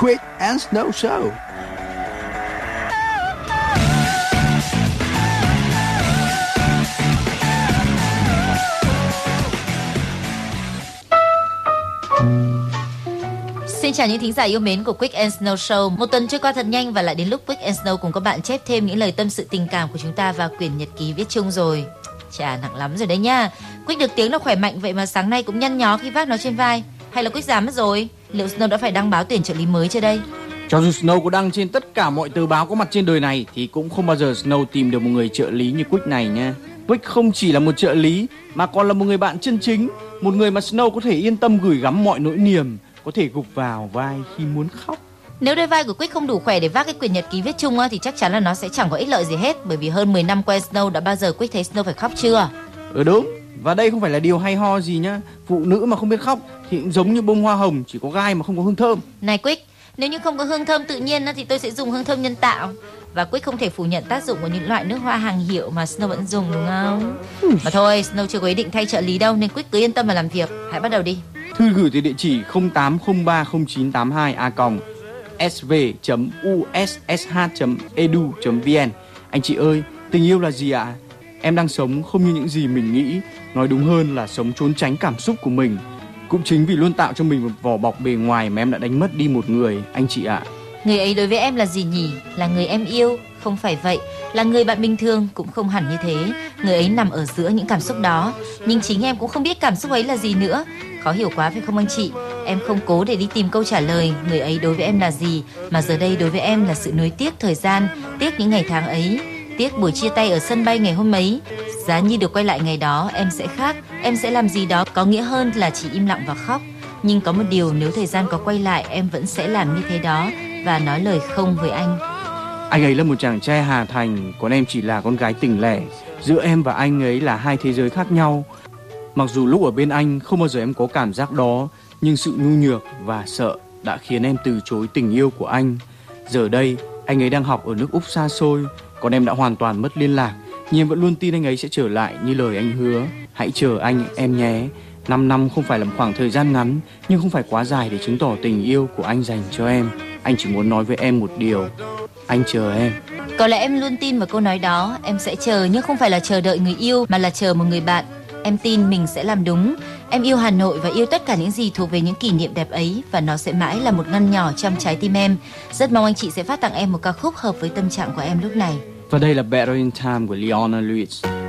Quick and Snow Show. Xin chào những thính giả yêu mến của Quick and Snow Show. Một tuần trôi qua thật nhanh và lại đến lúc Quick and Snow cùng các bạn chép thêm những lời tâm sự tình cảm của chúng ta vào quyển nhật ký viết chung rồi. Chà nặng lắm rồi đấy nha. quýt được tiếng là khỏe mạnh vậy mà sáng nay cũng nhăn nhó khi vác nó trên vai. Hay là quýt dám mất rồi? Liệu Snow đã phải đăng báo tuyển trợ lý mới chưa đây? Cho dù Snow có đăng trên tất cả mọi tờ báo có mặt trên đời này thì cũng không bao giờ Snow tìm được một người trợ lý như Quick này nha. Quick không chỉ là một trợ lý mà còn là một người bạn chân chính, một người mà Snow có thể yên tâm gửi gắm mọi nỗi niềm, có thể gục vào vai khi muốn khóc. Nếu đôi vai của Quick không đủ khỏe để vác cái quyển nhật ký viết chung thì chắc chắn là nó sẽ chẳng có ích lợi gì hết bởi vì hơn 10 năm quen Snow đã bao giờ Quick thấy Snow phải khóc chưa? Ừ đúng, và đây không phải là điều hay ho gì nhá. Phụ nữ mà không biết khóc thì cũng giống như bông hoa hồng chỉ có gai mà không có hương thơm. Này Quick, nếu như không có hương thơm tự nhiên thì tôi sẽ dùng hương thơm nhân tạo. Và Quick không thể phủ nhận tác dụng của những loại nước hoa hàng hiệu mà Snow vẫn dùng đúng không? Mà thôi, Snow chưa có ý định thay trợ lý đâu nên Quick cứ yên tâm mà làm việc. Hãy bắt đầu đi. Thư gửi từ địa chỉ 08030982a sv.ussh.edu.vn Anh chị ơi, tình yêu là gì ạ? À? Em đang sống không như những gì mình nghĩ, nói đúng hơn là sống trốn tránh cảm xúc của mình. Cũng chính vì luôn tạo cho mình một vỏ bọc bề ngoài mà em đã đánh mất đi một người, anh chị ạ. À. Người ấy đối với em là gì nhỉ? Là người em yêu? Không phải vậy. Là người bạn bình thường cũng không hẳn như thế. Người ấy nằm ở giữa những cảm xúc đó. Nhưng chính em cũng không biết cảm xúc ấy là gì nữa. Khó hiểu quá phải không anh chị? Em không cố để đi tìm câu trả lời người ấy đối với em là gì, mà giờ đây đối với em là sự nuối tiếc thời gian, tiếc những ngày tháng ấy, tiếc buổi chia tay ở sân bay ngày hôm ấy. Giá như được quay lại ngày đó, em sẽ khác, em sẽ làm gì đó có nghĩa hơn là chỉ im lặng và khóc. Nhưng có một điều nếu thời gian có quay lại em vẫn sẽ làm như thế đó và nói lời không với anh. Anh ấy là một chàng trai Hà Thành, còn em chỉ là con gái tỉnh lẻ. Giữa em và anh ấy là hai thế giới khác nhau. Mặc dù lúc ở bên anh không bao giờ em có cảm giác đó, nhưng sự nhu nhược và sợ đã khiến em từ chối tình yêu của anh. Giờ đây, anh ấy đang học ở nước Úc xa xôi, còn em đã hoàn toàn mất liên lạc. Nhưng em vẫn luôn tin anh ấy sẽ trở lại như lời anh hứa. Hãy chờ anh em nhé. 5 năm không phải là một khoảng thời gian ngắn, nhưng không phải quá dài để chứng tỏ tình yêu của anh dành cho em. Anh chỉ muốn nói với em một điều, anh chờ em. Có lẽ em luôn tin vào câu nói đó, em sẽ chờ nhưng không phải là chờ đợi người yêu mà là chờ một người bạn. Em tin mình sẽ làm đúng. Em yêu Hà Nội và yêu tất cả những gì thuộc về những kỷ niệm đẹp ấy, và nó sẽ mãi là một ngăn nhỏ trong trái tim em. Rất mong anh chị sẽ phát tặng em một ca khúc hợp với tâm trạng của em lúc này. Và đây là Better in Time của Leona Lewis.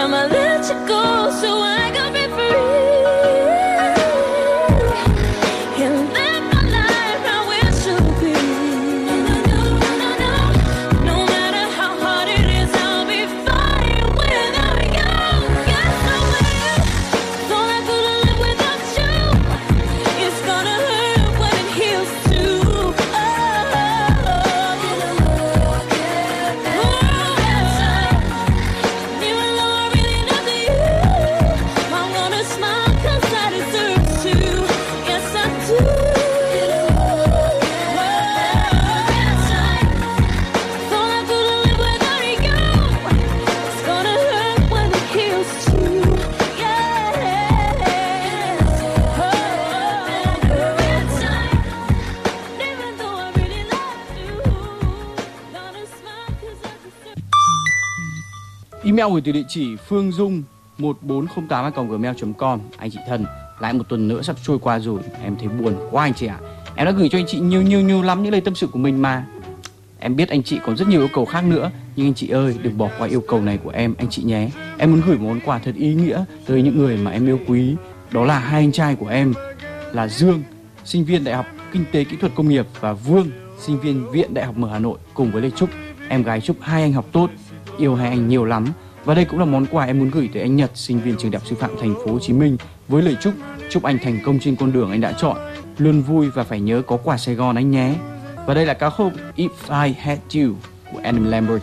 time I let you go, so I Gửi từ địa chỉ phương dung 1408 gmail.com Anh chị thân, lại một tuần nữa sắp trôi qua rồi, em thấy buồn quá anh chị ạ. À. Em đã gửi cho anh chị nhiều nhiều nhiều lắm những lời tâm sự của mình mà. Em biết anh chị còn rất nhiều yêu cầu khác nữa, nhưng anh chị ơi, đừng bỏ qua yêu cầu này của em anh chị nhé. Em muốn gửi một món quà thật ý nghĩa tới những người mà em yêu quý. Đó là hai anh trai của em là Dương, sinh viên Đại học Kinh tế Kỹ thuật Công nghiệp và Vương, sinh viên Viện Đại học Mở Hà Nội cùng với Lê Trúc. Em gái chúc hai anh học tốt, yêu hai anh nhiều lắm và đây cũng là món quà em muốn gửi tới anh Nhật, sinh viên trường đại học sư phạm thành phố Hồ Chí Minh với lời chúc chúc anh thành công trên con đường anh đã chọn, luôn vui và phải nhớ có quà Sài Gòn anh nhé. Và đây là ca khúc If I Had You của Adam Lambert.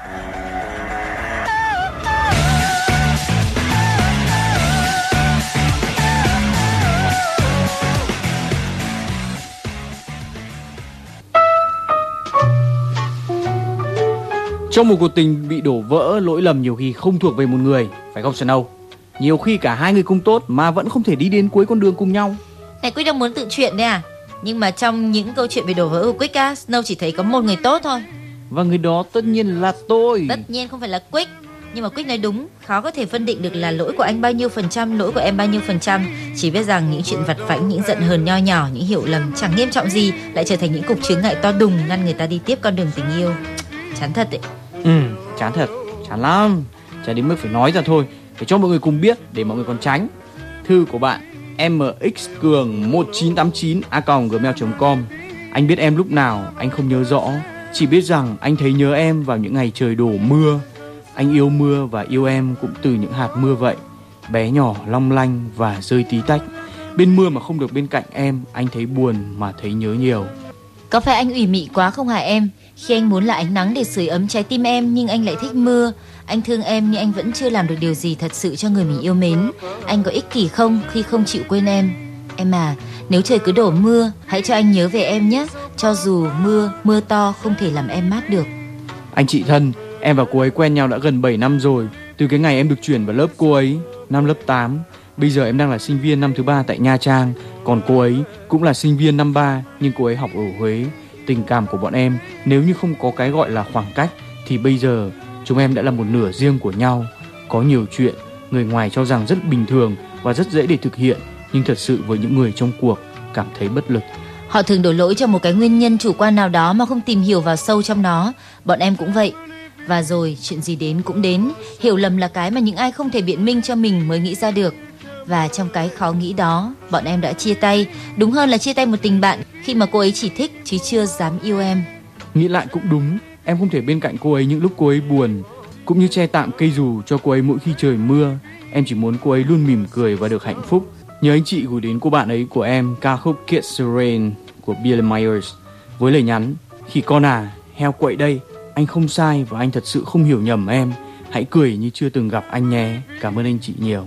Trong một cuộc tình bị đổ vỡ, lỗi lầm nhiều khi không thuộc về một người, phải không Snow? Nhiều khi cả hai người cùng tốt mà vẫn không thể đi đến cuối con đường cùng nhau. Này Quick đang muốn tự chuyện đấy à? Nhưng mà trong những câu chuyện về đổ vỡ của Quick á, Snow chỉ thấy có một người tốt thôi. Và người đó tất nhiên là tôi. Tất nhiên không phải là Quick. Nhưng mà Quick nói đúng, khó có thể phân định được là lỗi của anh bao nhiêu phần trăm, lỗi của em bao nhiêu phần trăm. Chỉ biết rằng những chuyện vặt vãnh, những giận hờn nho nhỏ, những hiểu lầm chẳng nghiêm trọng gì lại trở thành những cục chướng ngại to đùng ngăn người ta đi tiếp con đường tình yêu. Chán thật đấy. Ừ, chán thật, chán lắm. Chán đến mức phải nói ra thôi, phải cho mọi người cùng biết để mọi người còn tránh. Thư của bạn mxcường 1989 a gmail.com Anh biết em lúc nào, anh không nhớ rõ. Chỉ biết rằng anh thấy nhớ em vào những ngày trời đổ mưa. Anh yêu mưa và yêu em cũng từ những hạt mưa vậy. Bé nhỏ, long lanh và rơi tí tách. Bên mưa mà không được bên cạnh em, anh thấy buồn mà thấy nhớ nhiều. Có phải anh ủy mị quá không hả em? Khi anh muốn là ánh nắng để sưởi ấm trái tim em nhưng anh lại thích mưa. Anh thương em nhưng anh vẫn chưa làm được điều gì thật sự cho người mình yêu mến. Anh có ích kỷ không khi không chịu quên em? Em à, nếu trời cứ đổ mưa, hãy cho anh nhớ về em nhé. Cho dù mưa, mưa to không thể làm em mát được. Anh chị thân, em và cô ấy quen nhau đã gần 7 năm rồi. Từ cái ngày em được chuyển vào lớp cô ấy, năm lớp 8. Bây giờ em đang là sinh viên năm thứ ba tại Nha Trang, còn cô ấy cũng là sinh viên năm ba nhưng cô ấy học ở Huế. Tình cảm của bọn em nếu như không có cái gọi là khoảng cách thì bây giờ chúng em đã là một nửa riêng của nhau. Có nhiều chuyện người ngoài cho rằng rất bình thường và rất dễ để thực hiện, nhưng thật sự với những người trong cuộc cảm thấy bất lực. Họ thường đổ lỗi cho một cái nguyên nhân chủ quan nào đó mà không tìm hiểu vào sâu trong nó. Bọn em cũng vậy. Và rồi chuyện gì đến cũng đến, hiểu lầm là cái mà những ai không thể biện minh cho mình mới nghĩ ra được. Và trong cái khó nghĩ đó, bọn em đã chia tay, đúng hơn là chia tay một tình bạn khi mà cô ấy chỉ thích chứ chưa dám yêu em. Nghĩ lại cũng đúng, em không thể bên cạnh cô ấy những lúc cô ấy buồn, cũng như che tạm cây dù cho cô ấy mỗi khi trời mưa. Em chỉ muốn cô ấy luôn mỉm cười và được hạnh phúc. Nhớ anh chị gửi đến cô bạn ấy của em ca khúc Kids Rain của Bill Myers với lời nhắn khi con à heo quậy đây anh không sai và anh thật sự không hiểu nhầm em hãy cười như chưa từng gặp anh nhé cảm ơn anh chị nhiều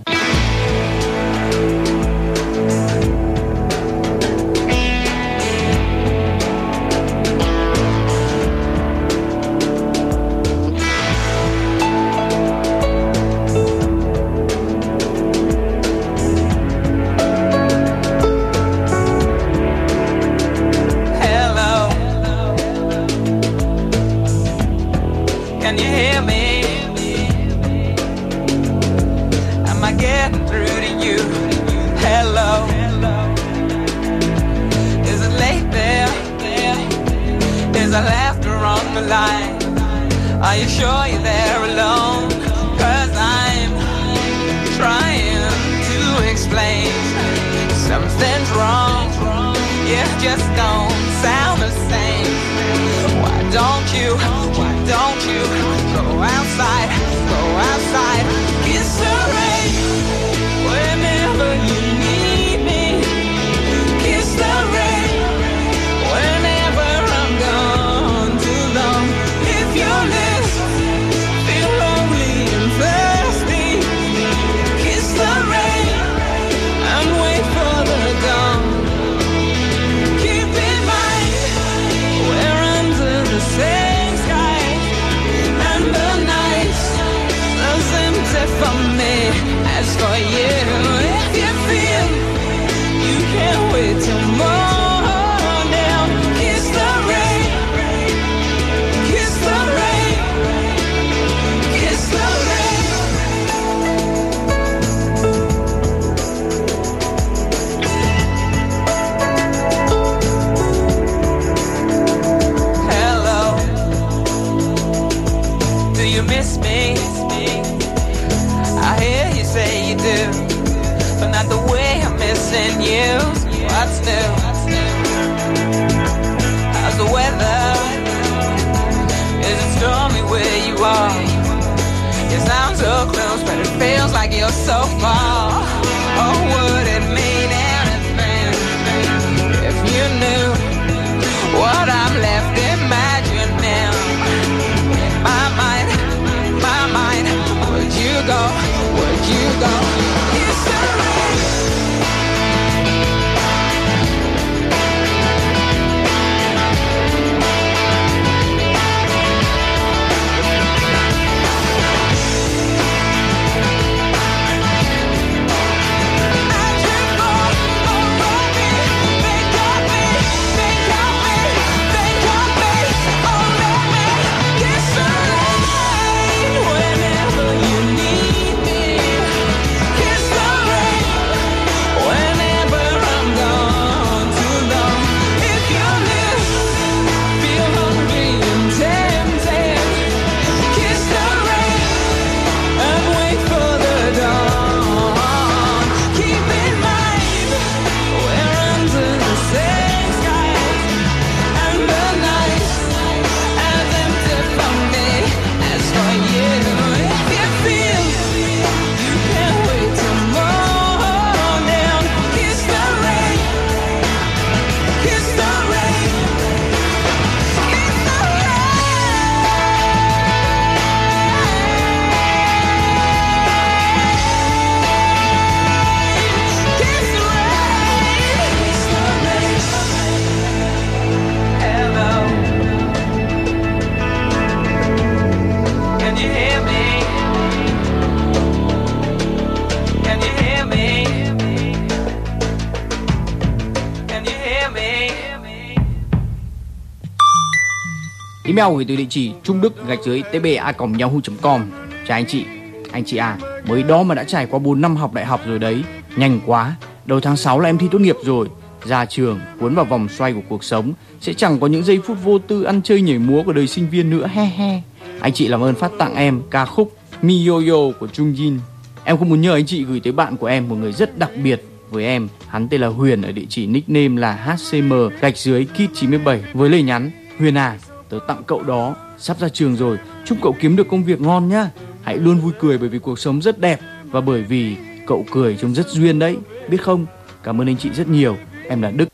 Email gửi từ địa chỉ trung đức gạch dưới tba@yahoo.com. Chào anh chị, anh chị à, mới đó mà đã trải qua 4 năm học đại học rồi đấy, nhanh quá. Đầu tháng 6 là em thi tốt nghiệp rồi, ra trường cuốn vào vòng xoay của cuộc sống sẽ chẳng có những giây phút vô tư ăn chơi nhảy múa của đời sinh viên nữa he he. Anh chị làm ơn phát tặng em ca khúc Miyoyo của Trung Jin. Em cũng muốn nhờ anh chị gửi tới bạn của em một người rất đặc biệt với em. Hắn tên là Huyền ở địa chỉ nickname là HCM gạch dưới Kit 97 với lời nhắn Huyền à, tớ tặng cậu đó sắp ra trường rồi chúc cậu kiếm được công việc ngon nhá hãy luôn vui cười bởi vì cuộc sống rất đẹp và bởi vì cậu cười trông rất duyên đấy biết không cảm ơn anh chị rất nhiều em là đức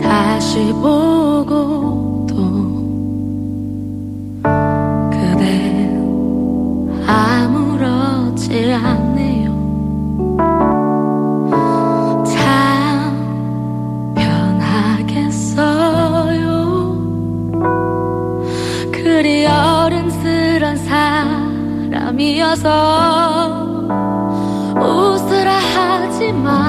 다시 보고 나서 웃으라 하지 마.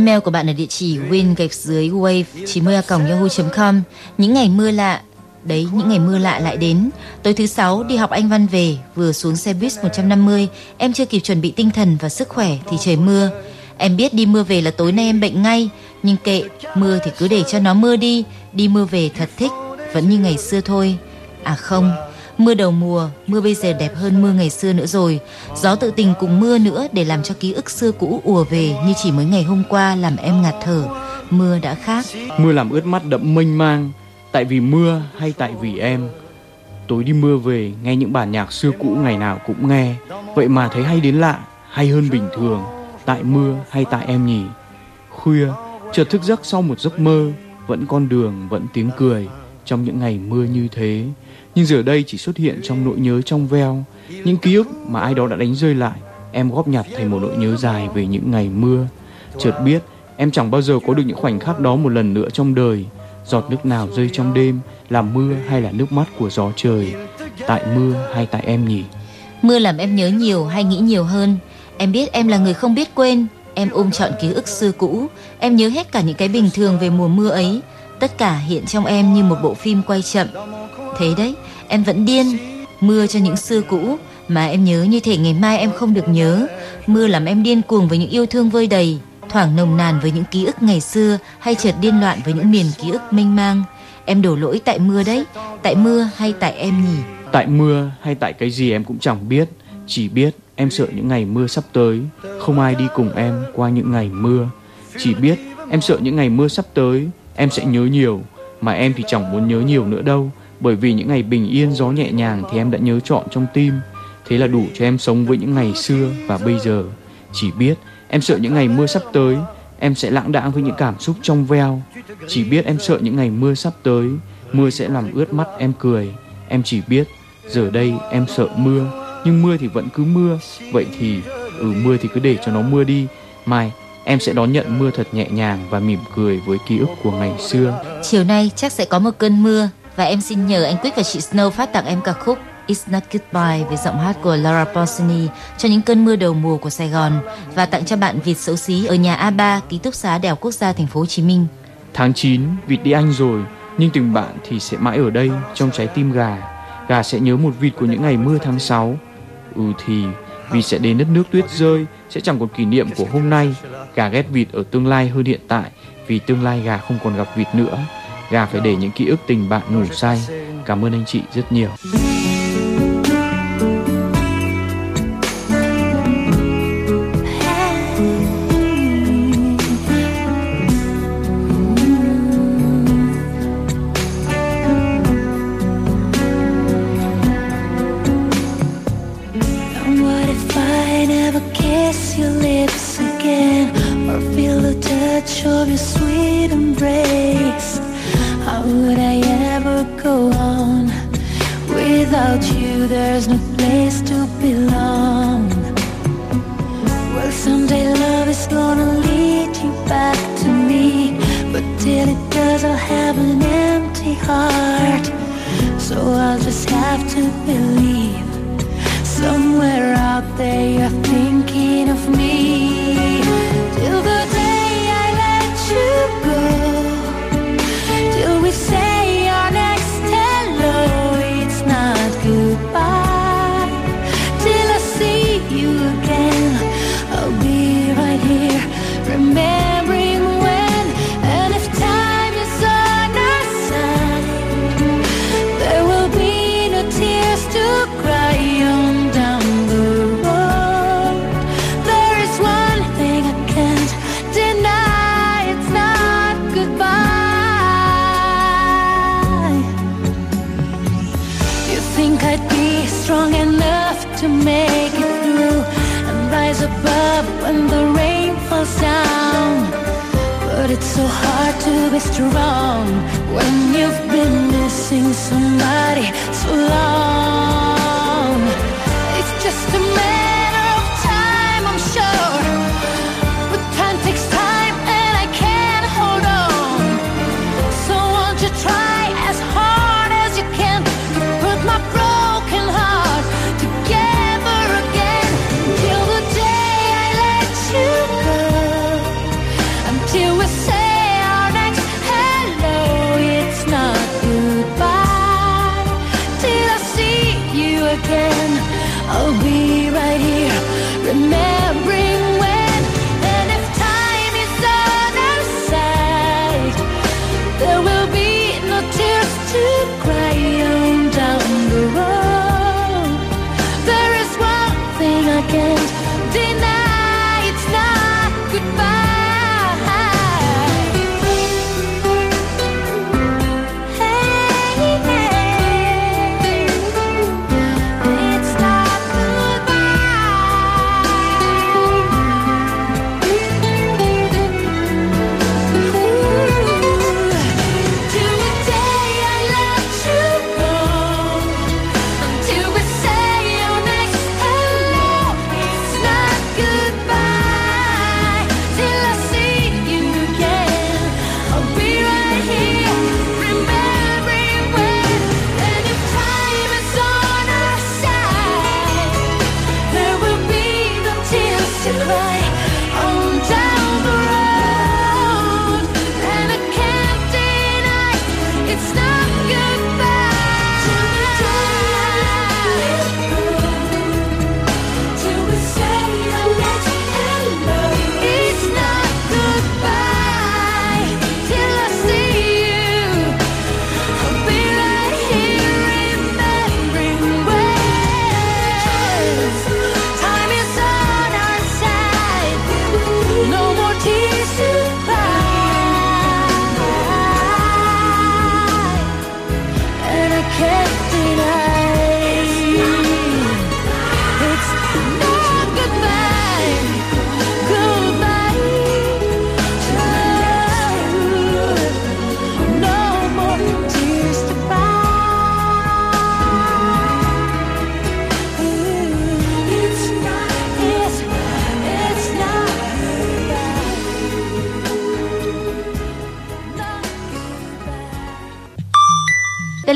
Email của bạn ở địa chỉ win gạch dưới wave 90 a yahoo.com. Những ngày mưa lạ Đấy, những ngày mưa lạ lại đến. Tối thứ sáu đi học anh Văn về, vừa xuống xe buýt 150, em chưa kịp chuẩn bị tinh thần và sức khỏe thì trời mưa. Em biết đi mưa về là tối nay em bệnh ngay, nhưng kệ, mưa thì cứ để cho nó mưa đi, đi mưa về thật thích, vẫn như ngày xưa thôi. À không, mưa đầu mùa, mưa bây giờ đẹp hơn mưa ngày xưa nữa rồi. Gió tự tình cùng mưa nữa để làm cho ký ức xưa cũ ùa về như chỉ mới ngày hôm qua làm em ngạt thở. Mưa đã khác. Mưa làm ướt mắt đậm mênh mang, tại vì mưa hay tại vì em. Tối đi mưa về, nghe những bản nhạc xưa cũ ngày nào cũng nghe, vậy mà thấy hay đến lạ, hay hơn bình thường. Tại mưa hay tại em nhỉ? Khuya, chợt thức giấc sau một giấc mơ, vẫn con đường, vẫn tiếng cười trong những ngày mưa như thế. Nhưng giờ đây chỉ xuất hiện trong nỗi nhớ trong veo, những ký ức mà ai đó đã đánh rơi lại. Em góp nhặt thành một nỗi nhớ dài về những ngày mưa. Chợt biết em chẳng bao giờ có được những khoảnh khắc đó một lần nữa trong đời. Giọt nước nào rơi trong đêm là mưa hay là nước mắt của gió trời? Tại mưa hay tại em nhỉ? Mưa làm em nhớ nhiều hay nghĩ nhiều hơn. Em biết em là người không biết quên. Em ôm trọn ký ức xưa cũ. Em nhớ hết cả những cái bình thường về mùa mưa ấy. Tất cả hiện trong em như một bộ phim quay chậm. Thế đấy, em vẫn điên. Mưa cho những xưa cũ mà em nhớ như thể ngày mai em không được nhớ. Mưa làm em điên cuồng với những yêu thương vơi đầy, thoảng nồng nàn với những ký ức ngày xưa hay chợt điên loạn với những miền ký ức mênh mang. Em đổ lỗi tại mưa đấy, tại mưa hay tại em nhỉ? Tại mưa hay tại cái gì em cũng chẳng biết Chỉ biết em sợ những ngày mưa sắp tới Không ai đi cùng em qua những ngày mưa Chỉ biết em sợ những ngày mưa sắp tới Em sẽ nhớ nhiều, Mà em thì chẳng muốn nhớ nhiều nữa đâu. Bởi vì những ngày bình yên, gió nhẹ nhàng Thì em đã nhớ trọn trong tim. Thế là đủ cho em sống với những ngày xưa và bây giờ. Chỉ biết, em sợ những ngày mưa sắp tới. Em sẽ lãng đãng với những cảm xúc trong veo. Chỉ biết em sợ những ngày mưa sắp tới. Mưa sẽ làm ướt mắt em cười. Em chỉ biết, Giờ đây em sợ mưa. Nhưng mưa thì vẫn cứ mưa. Vậy thì Ừ mưa thì cứ để cho nó mưa đi. Mai em sẽ đón nhận mưa thật nhẹ nhàng Và mỉm cười với ký ức của ngày xưa. Chiều nay chắc sẽ có một cơn mưa và em xin nhờ anh Quick và chị Snow phát tặng em ca khúc It's Not Goodbye với giọng hát của Laura Pausini cho những cơn mưa đầu mùa của Sài Gòn và tặng cho bạn Việt xấu xí ở nhà A3 ký túc xá Đại học Quốc gia Thành phố Hồ Chí Minh. Tháng 9 Vịt đi Anh rồi Nhưng tình bạn thì sẽ mãi ở đây Trong trái tim gà. Gà sẽ nhớ một vịt của những ngày mưa tháng 6 Ừ thì vì sẽ đến đất nước tuyết rơi, Sẽ chẳng còn kỷ niệm của hôm nay. Gà ghét vịt ở tương lai hơn hiện tại, Vì tương lai gà không còn gặp vịt nữa. Gà phải để những ký ức tình bạn ngủ say. Cảm ơn anh chị rất nhiều.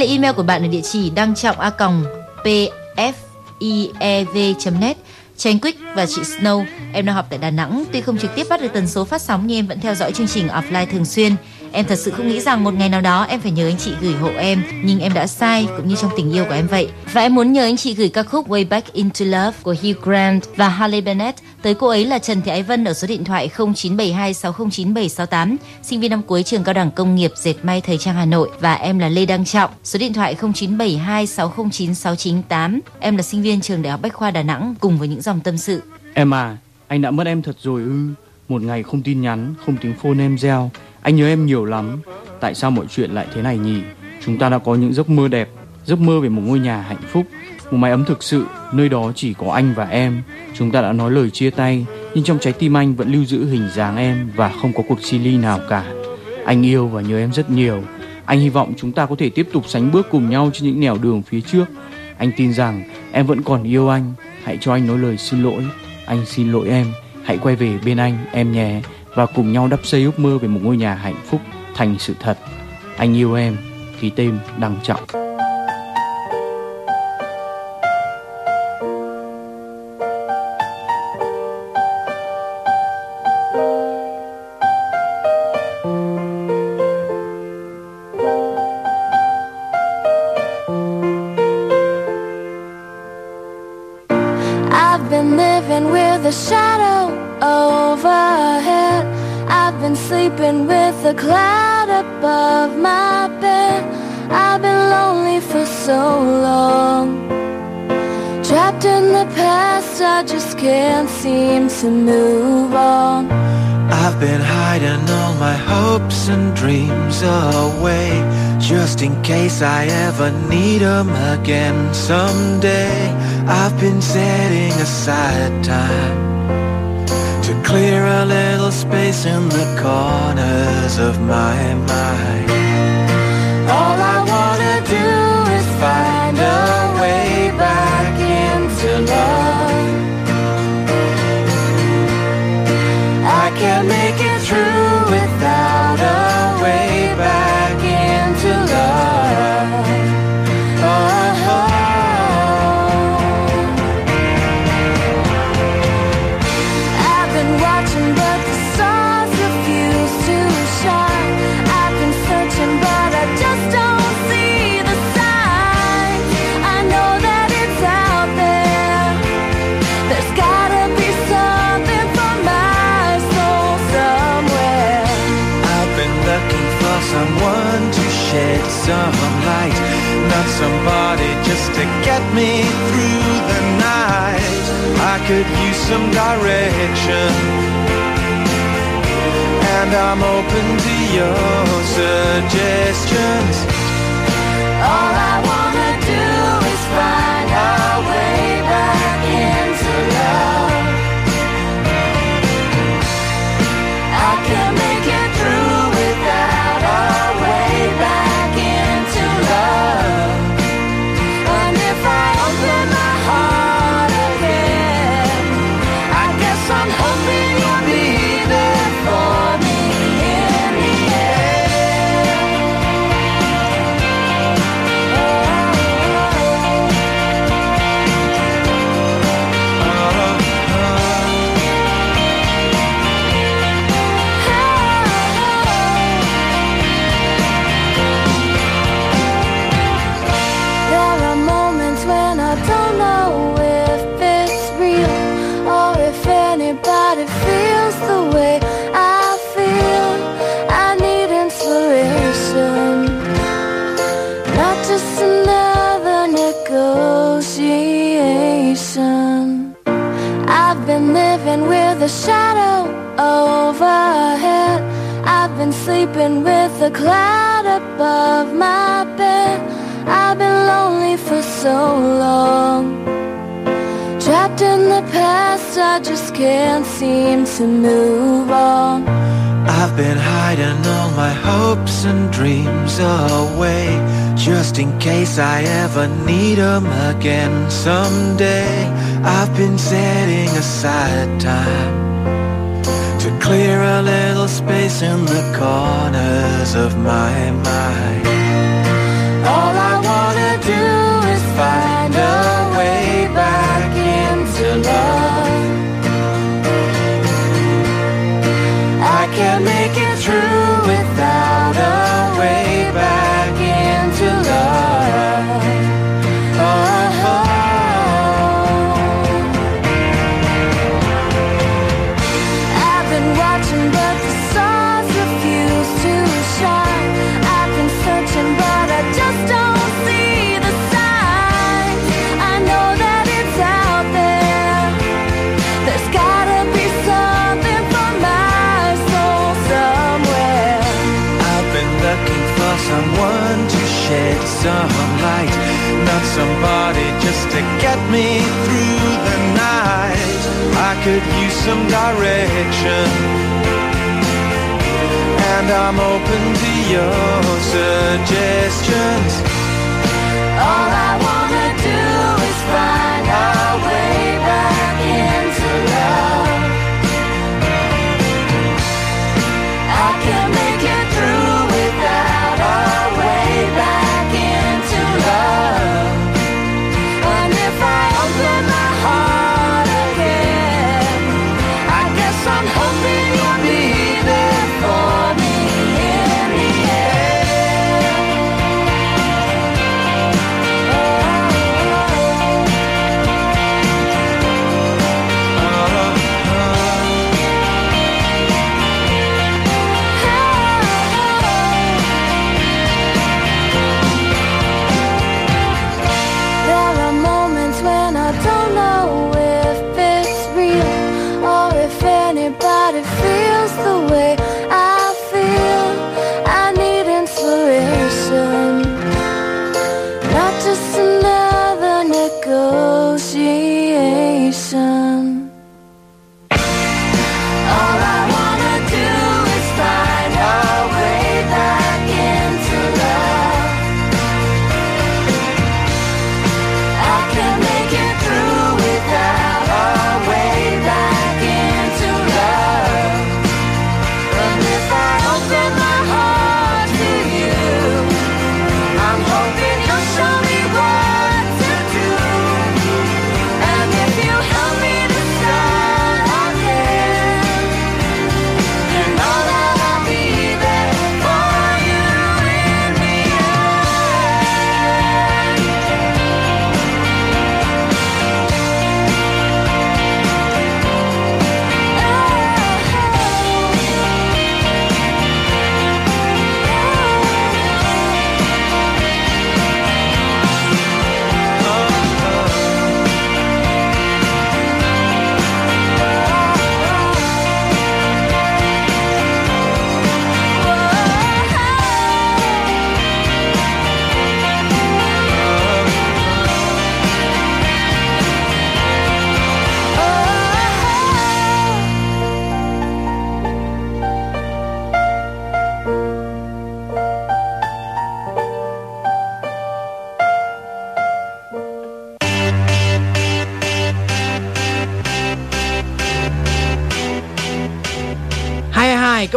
Là email của bạn ở địa chỉ đăng trọng a còng pfiev.net Chanh Quick và chị Snow, em đang học tại Đà Nẵng. Tuy không trực tiếp bắt được tần số phát sóng nhưng em vẫn theo dõi chương trình offline thường xuyên. Em thật sự không nghĩ rằng một ngày nào đó em phải nhờ anh chị gửi hộ em, nhưng em đã sai cũng như trong tình yêu của em vậy. Và em muốn nhờ anh chị gửi ca khúc Way Back Into Love của Hugh Grant và Halle Bennett tới cô ấy là Trần Thị Ái Vân ở số điện thoại 0972609768, sinh viên năm cuối trường cao đẳng công nghiệp dệt may thời trang Hà Nội và em là Lê Đăng Trọng, số điện thoại 0972609698. Em là sinh viên trường Đại học Bách khoa Đà Nẵng cùng với những dòng tâm sự. Em à, anh đã mất em thật rồi ư. Một ngày không tin nhắn, không tiếng phone em reo. Anh nhớ em nhiều lắm. Tại sao mọi chuyện lại thế này nhỉ? Chúng ta đã có những giấc mơ đẹp, giấc mơ về một ngôi nhà hạnh phúc, một mái ấm thực sự, nơi đó chỉ có anh và em. Chúng ta đã nói lời chia tay, nhưng trong trái tim anh vẫn lưu giữ hình dáng em và không có cuộc chia ly nào cả. Anh yêu và nhớ em rất nhiều. Anh hy vọng chúng ta có thể tiếp tục sánh bước cùng nhau trên những nẻo đường phía trước. Anh tin rằng em vẫn còn yêu anh. Hãy cho anh nói lời xin lỗi. Anh xin lỗi em. Hãy quay về bên anh, em nhé. Và cùng nhau đắp xây ước mơ về một ngôi nhà hạnh phúc, thành sự thật. Anh yêu em. Ký tên Đăng Trọng. Case I ever need 'em again someday. I've been setting aside time to clear a little space in the corners of my mind. All I wanna do is find a way back into love. I can't make it through to get me through the night. I could use some direction, and I'm open to your suggestions. Just another negotiation. I've been living with a shadow overhead. I've been sleeping with a cloud above my bed. I've been lonely for so long. Trapped in the past, I just can't seem to move on. I've been hiding all my hopes and dreams away Just in case I ever need 'em again. Someday I've been setting aside time To clear a little space in the corners of my mind. All I wanna do is find a way back into love. I can't make it through without a shed some light, not somebody just to get me through the night. I could use some direction, and I'm open to your suggestions. All I wanna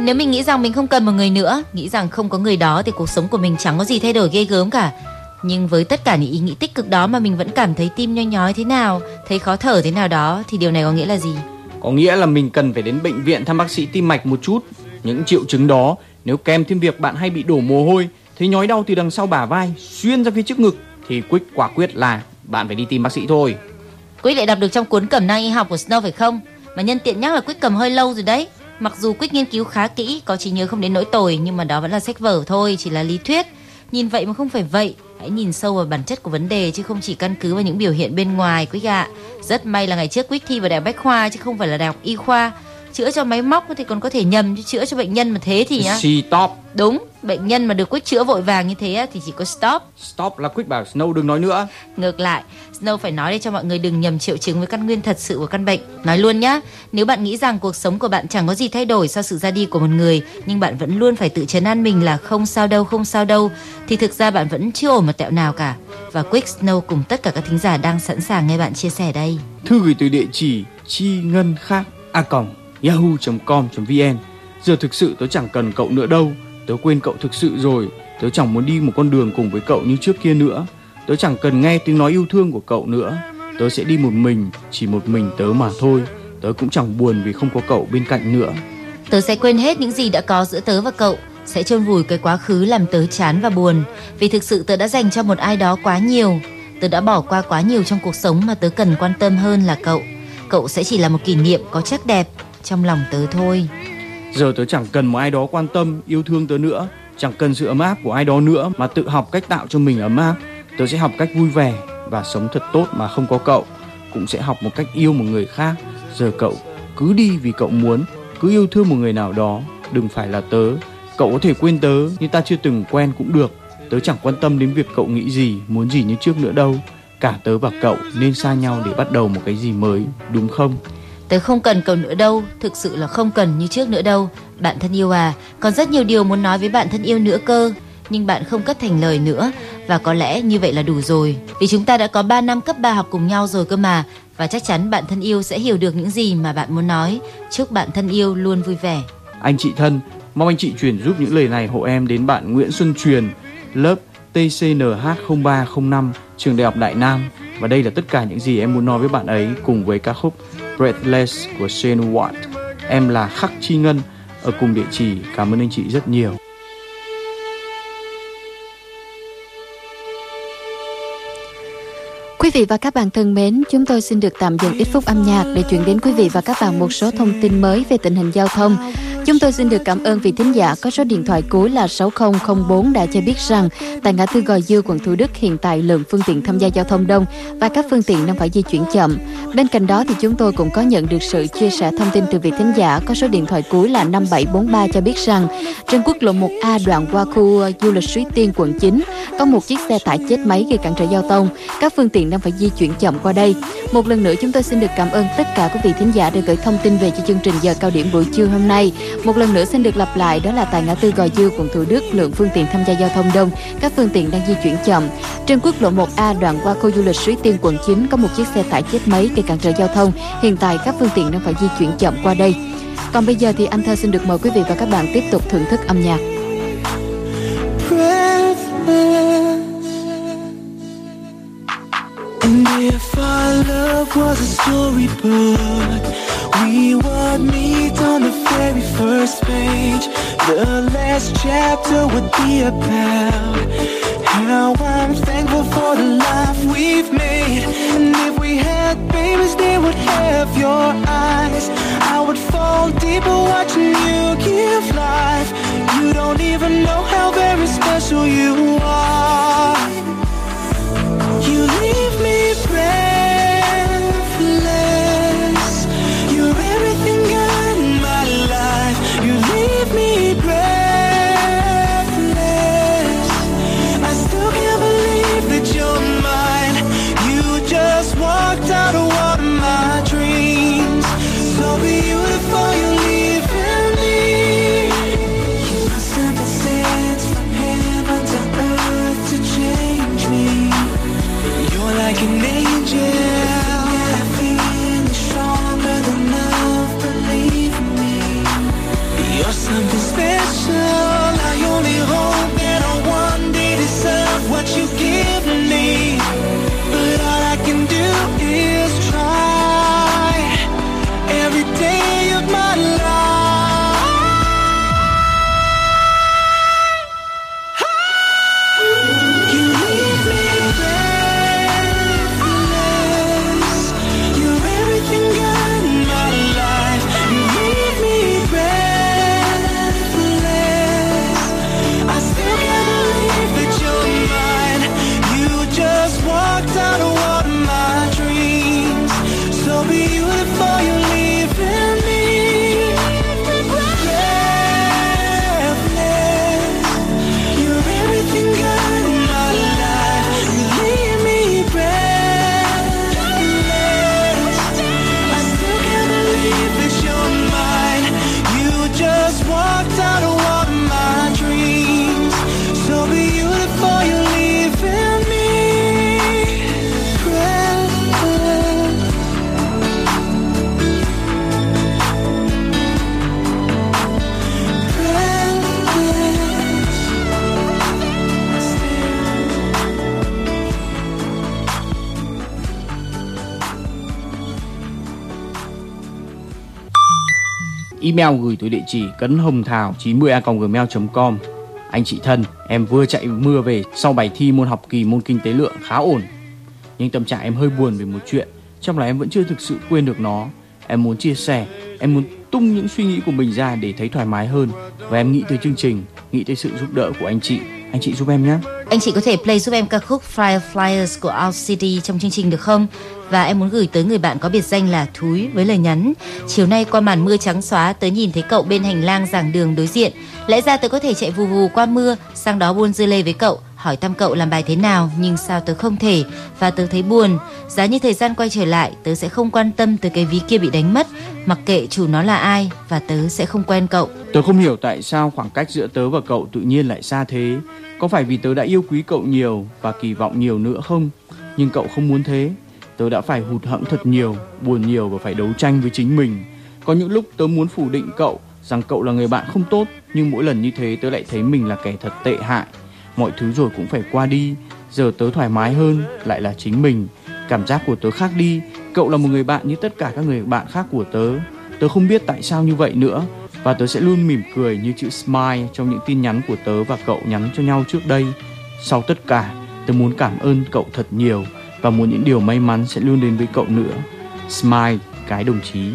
nếu mình nghĩ rằng mình không cần một người nữa, nghĩ rằng không có người đó thì cuộc sống của mình chẳng có gì thay đổi ghê gớm cả. Nhưng với tất cả những ý nghĩ tích cực đó mà mình vẫn cảm thấy tim nhói nhói thế nào, thấy khó thở thế nào đó thì điều này có nghĩa là gì? Có nghĩa là mình cần phải đến bệnh viện thăm bác sĩ tim mạch một chút. Những triệu chứng đó nếu kèm thêm việc bạn hay bị đổ mồ hôi, thấy nhói đau từ đằng sau bả vai xuyên ra phía trước ngực thì Quick quả quyết là bạn phải đi tìm bác sĩ thôi. Quick lại đọc được trong cuốn cẩm nang y học của Snow phải không? Mà nhân tiện nhắc là Quick cầm hơi lâu rồi đấy. Mặc dù quyết nghiên cứu khá kỹ, có trí nhớ không đến nỗi tồi nhưng mà đó vẫn là sách vở thôi, chỉ là lý thuyết. Nhìn vậy mà không phải vậy, hãy nhìn sâu vào bản chất của vấn đề chứ không chỉ căn cứ vào những biểu hiện bên ngoài quý ạ. Rất may là ngày trước quyết thi vào đại học bách khoa chứ không phải là đại học y khoa. Chữa cho máy móc thì còn có thể nhầm chứ chữa cho bệnh nhân mà thế thì nhá. Stop. Đúng, bệnh nhân mà được Quick chữa vội vàng như thế thì chỉ có stop. Stop là Quick bảo Snow đừng nói nữa. Ngược lại, Snow phải nói để cho mọi người đừng nhầm triệu chứng với căn nguyên thật sự của căn bệnh. Nói luôn nhá, nếu bạn nghĩ rằng cuộc sống của bạn chẳng có gì thay đổi sau sự ra đi của một người, nhưng bạn vẫn luôn phải tự chấn an mình là không sao đâu, không sao đâu, thì thực ra bạn vẫn chưa ổn một tẹo nào cả. Và Quick Snow cùng tất cả các thính giả đang sẵn sàng nghe bạn chia sẻ đây. Thư gửi từ địa chỉ chi ngân khác a còng yahoo.com.vn. Giờ thực sự tớ chẳng cần cậu nữa đâu. Tớ quên cậu thực sự rồi. Tớ chẳng muốn đi một con đường cùng với cậu như trước kia nữa. Tớ chẳng cần nghe tiếng nói yêu thương của cậu nữa. Tớ sẽ đi một mình, chỉ một mình tớ mà thôi. Tớ cũng chẳng buồn vì không có cậu bên cạnh nữa. Tớ sẽ quên hết những gì đã có giữa tớ và cậu, sẽ chôn vùi cái quá khứ làm tớ chán và buồn, vì thực sự tớ đã dành cho một ai đó quá nhiều. Tớ đã bỏ qua quá nhiều trong cuộc sống mà tớ cần quan tâm hơn là cậu. Cậu sẽ chỉ là một kỷ niệm có chắc đẹp trong lòng tớ thôi. Giờ tớ chẳng cần một ai đó quan tâm, yêu thương tớ nữa. Chẳng cần sự ấm áp của ai đó nữa mà tự học cách tạo cho mình ấm áp. Tớ sẽ học cách vui vẻ và sống thật tốt mà không có cậu. Cũng sẽ học một cách yêu một người khác. Giờ cậu cứ đi vì cậu muốn, cứ yêu thương một người nào đó. Đừng phải là tớ. Cậu có thể quên tớ nhưng ta chưa từng quen cũng được. Tớ chẳng quan tâm đến việc cậu nghĩ gì, muốn gì như trước nữa đâu. Cả tớ và cậu nên xa nhau để bắt đầu một cái gì mới, đúng không? Tớ không cần cậu nữa đâu, thực sự là không cần như trước nữa đâu. Bạn thân yêu à, còn rất nhiều điều muốn nói với bạn thân yêu nữa cơ. Nhưng bạn không cất thành lời nữa Và có lẽ như vậy là đủ rồi Vì chúng ta đã có 3 năm cấp 3 học cùng nhau rồi cơ mà Và chắc chắn bạn thân yêu sẽ hiểu được những gì mà bạn muốn nói Chúc bạn thân yêu luôn vui vẻ Anh chị thân, mong anh chị chuyển giúp những lời này hộ em đến bạn Nguyễn Xuân Truyền, lớp TCNH0305, trường Đại học Đại Nam. Và đây là tất cả những gì em muốn nói với bạn ấy cùng với ca khúc Breathless của Shane Watt. Em là Khắc Chi Ngân ở cùng địa chỉ. Cảm ơn anh chị rất nhiều. Vị và các bạn thân mến, chúng tôi xin được tạm dừng ít phút âm nhạc để chuyển đến quý vị và các bạn một số thông tin mới về tình hình giao thông. Chúng tôi xin được cảm ơn vị thính giả có số điện thoại cuối là 6004 đã cho biết rằng tại ngã tư Gò Dưa, quận Thủ Đức hiện tại lượng phương tiện tham gia giao thông đông và các phương tiện đang phải di chuyển chậm. Bên cạnh đó thì chúng tôi cũng có nhận được sự chia sẻ thông tin từ vị thính giả có số điện thoại cuối là 5743 cho biết rằng trên quốc lộ 1A đoạn qua khu ờ, du lịch Suối Tiên, quận 9 có một chiếc xe tải chết máy gây cản trở giao thông. Các phương tiện đang phải di chuyển chậm qua đây. Một lần nữa chúng tôi xin được cảm ơn tất cả quý vị thính giả đã gửi thông tin về cho chương trình giờ cao điểm buổi trưa hôm nay. Một lần nữa xin được lặp lại đó là tại ngã tư Gò Dưa, quận Thủ Đức, lượng phương tiện tham gia giao thông đông, các phương tiện đang di chuyển chậm. Trên quốc lộ 1A đoạn qua khu du lịch Suối Tiên, quận 9 có một chiếc xe tải chết máy gây cản trở giao thông. Hiện tại các phương tiện đang phải di chuyển chậm qua đây. Còn bây giờ thì anh thơ xin được mời quý vị và các bạn tiếp tục thưởng thức âm nhạc. And if our love was a storybook, we would meet on the very first page. The last chapter would be about how I'm thankful for the life we've made. And if we had babies, they would have your eyes. Email gửi tới địa chỉ cấn hồng thảo 90a.gmail.com Anh chị thân, em vừa chạy mưa về sau bài thi môn học kỳ môn kinh tế lượng khá ổn. Nhưng tâm trạng em hơi buồn về một chuyện, trong là em vẫn chưa thực sự quên được nó. Em muốn chia sẻ, em muốn tung những suy nghĩ của mình ra để thấy thoải mái hơn. Và em nghĩ tới chương trình, nghĩ tới sự giúp đỡ của anh chị. Anh chị giúp em nhé. Anh chị có thể play giúp em ca khúc Flyer Flyers của Out City trong chương trình được không? Và em muốn gửi tới người bạn có biệt danh là Thúi với lời nhắn Chiều nay qua màn mưa trắng xóa, tớ nhìn thấy cậu bên hành lang giảng đường đối diện Lẽ ra tớ có thể chạy vù vù qua mưa, Sang đó buôn dưa lê với cậu Hỏi thăm cậu làm bài thế nào Nhưng sao tớ không thể Và tớ thấy buồn Giá như thời gian quay trở lại Tớ sẽ không quan tâm tới cái ví kia bị đánh mất Mặc kệ chủ nó là ai Và tớ sẽ không quen cậu Tớ không hiểu tại sao khoảng cách giữa tớ và cậu tự nhiên lại xa thế. Có phải vì tớ đã yêu quý cậu nhiều và kỳ vọng nhiều nữa không? Nhưng cậu không muốn thế. Tớ đã phải hụt hẫng thật nhiều, buồn nhiều và phải đấu tranh với chính mình. Có những lúc tớ muốn phủ định cậu rằng cậu là người bạn không tốt, nhưng mỗi lần như thế tớ lại thấy mình là kẻ thật tệ hại. Mọi thứ rồi cũng phải qua đi. Giờ tớ thoải mái hơn, lại là chính mình. Cảm giác của tớ khác đi. Cậu là một người bạn như tất cả các người bạn khác của tớ. Tớ không biết tại sao như vậy nữa và tớ sẽ luôn mỉm cười như chữ smile trong những tin nhắn của tớ và cậu nhắn cho nhau trước đây. Sau tất cả, tớ muốn cảm ơn cậu thật nhiều và muốn những điều may mắn sẽ luôn đến với cậu nữa. Smile, cái đồng chí.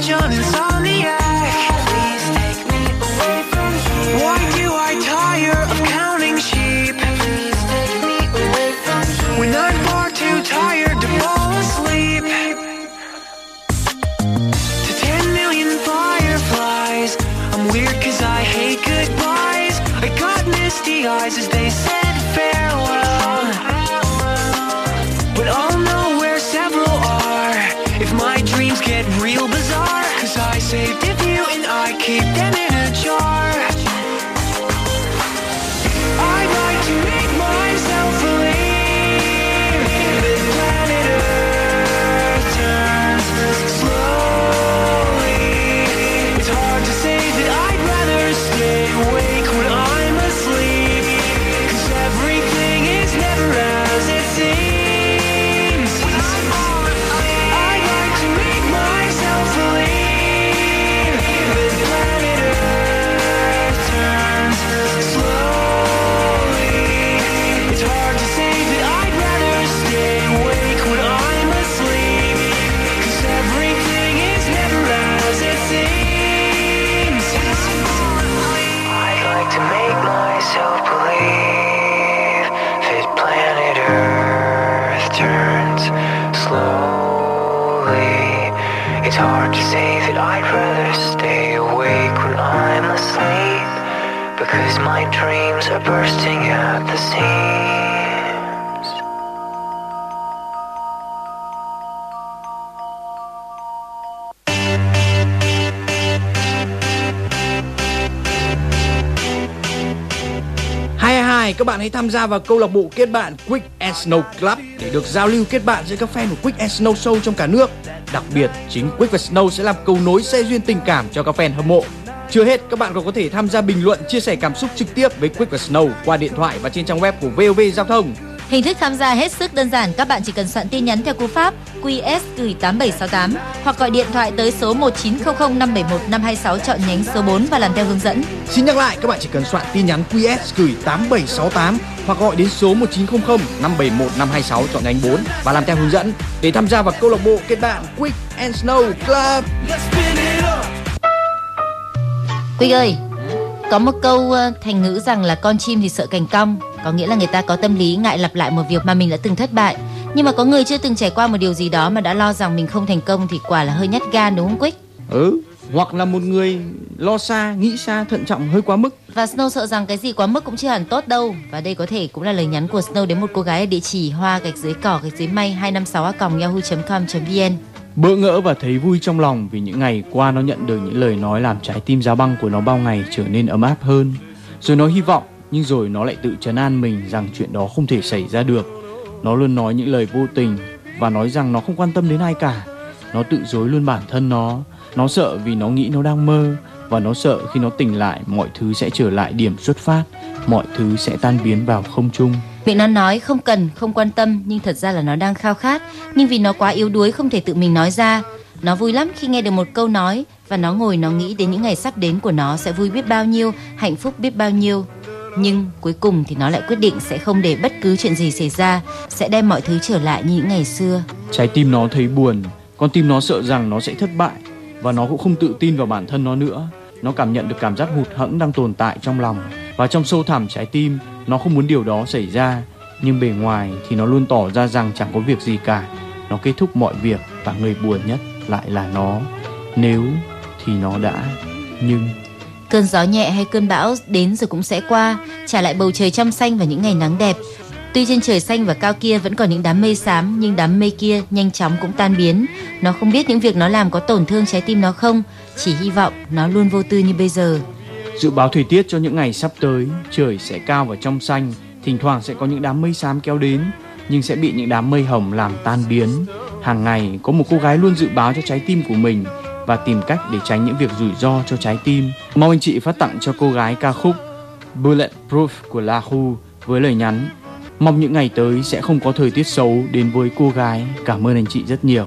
John inside. My dreams are bursting at the seams. Hai hai các bạn hãy tham gia vào câu lạc bộ kết bạn Quick and Snow Club để được giao lưu kết bạn giữa các fan của Quick and Snow Show trong cả nước. Đặc biệt, chính Quick và Snow sẽ làm cầu nối xe duyên tình cảm cho các fan hâm mộ. Chưa hết, các bạn còn có thể tham gia bình luận, chia sẻ cảm xúc trực tiếp với Quick và Snow qua điện thoại và trên trang web của VOV Giao thông. Hình thức tham gia hết sức đơn giản, các bạn chỉ cần soạn tin nhắn theo cú pháp QS gửi 8768 hoặc gọi điện thoại tới số 1900 571 526 chọn nhánh số 4 và làm theo hướng dẫn. Xin nhắc lại, các bạn chỉ cần soạn tin nhắn QS gửi 8768 hoặc gọi đến số 1900 571 526 chọn nhánh 4 và làm theo hướng dẫn để tham gia vào câu lạc bộ kết bạn Quick and Snow Club. Let's spin it up. Quy ơi, có một câu ờ, thành ngữ rằng là con chim thì sợ cành cong, có nghĩa là người ta có tâm lý ngại lặp lại một việc mà mình đã từng thất bại. Nhưng mà có người chưa từng trải qua một điều gì đó mà đã lo rằng mình không thành công thì quả là hơi nhát gan đúng không Quick? Ừ, hoặc là một người lo xa, nghĩ xa, thận trọng hơi quá mức. Và Snow sợ rằng cái gì quá mức cũng chưa hẳn tốt đâu. Và đây có thể cũng là lời nhắn của Snow đến một cô gái ở địa chỉ hoa gạch dưới cỏ gạch dưới may 256 a yahoo.com.vn. Bỡ ngỡ và thấy vui trong lòng vì những ngày qua nó nhận được những lời nói làm trái tim giá băng của nó bao ngày trở nên ấm áp hơn. Rồi nó hy vọng, nhưng rồi nó lại tự chấn an mình rằng chuyện đó không thể xảy ra được. Nó luôn nói những lời vô tình và nói rằng nó không quan tâm đến ai cả. Nó tự dối luôn bản thân nó. Nó sợ vì nó nghĩ nó đang mơ và nó sợ khi nó tỉnh lại mọi thứ sẽ trở lại điểm xuất phát, mọi thứ sẽ tan biến vào không trung. Miệng nó nói không cần, không quan tâm nhưng thật ra là nó đang khao khát. Nhưng vì nó quá yếu đuối không thể tự mình nói ra. Nó vui lắm khi nghe được một câu nói và nó ngồi nó nghĩ đến những ngày sắp đến của nó sẽ vui biết bao nhiêu, hạnh phúc biết bao nhiêu. Nhưng cuối cùng thì nó lại quyết định sẽ không để bất cứ chuyện gì xảy ra, sẽ đem mọi thứ trở lại như những ngày xưa. Trái tim nó thấy buồn, con tim nó sợ rằng nó sẽ thất bại và nó cũng không tự tin vào bản thân nó nữa. Nó cảm nhận được cảm giác hụt hẫng đang tồn tại trong lòng và trong sâu thẳm trái tim, nó không muốn điều đó xảy ra. Nhưng bề ngoài thì nó luôn tỏ ra rằng chẳng có việc gì cả. Nó kết thúc mọi việc và người buồn nhất lại là nó. Nếu thì nó đã, nhưng Cơn gió nhẹ hay cơn bão đến rồi cũng sẽ qua, trả lại bầu trời trong xanh và những ngày nắng đẹp. Tuy trên trời xanh và cao kia vẫn còn những đám mây xám, nhưng đám mây kia nhanh chóng cũng tan biến. Nó không biết những việc nó làm có tổn thương trái tim nó không, chỉ hy vọng nó luôn vô tư như bây giờ. Dự báo thời tiết cho những ngày sắp tới, trời sẽ cao và trong xanh, thỉnh thoảng sẽ có những đám mây xám kéo đến, nhưng sẽ bị những đám mây hồng làm tan biến. Hàng ngày có một cô gái luôn dự báo cho trái tim của mình và tìm cách để tránh những việc rủi ro cho trái tim. Mong anh chị phát tặng cho cô gái ca khúc Bulletproof của La Hu với lời nhắn Mong những ngày tới sẽ không có thời tiết xấu đến với cô gái. Cảm ơn anh chị rất nhiều.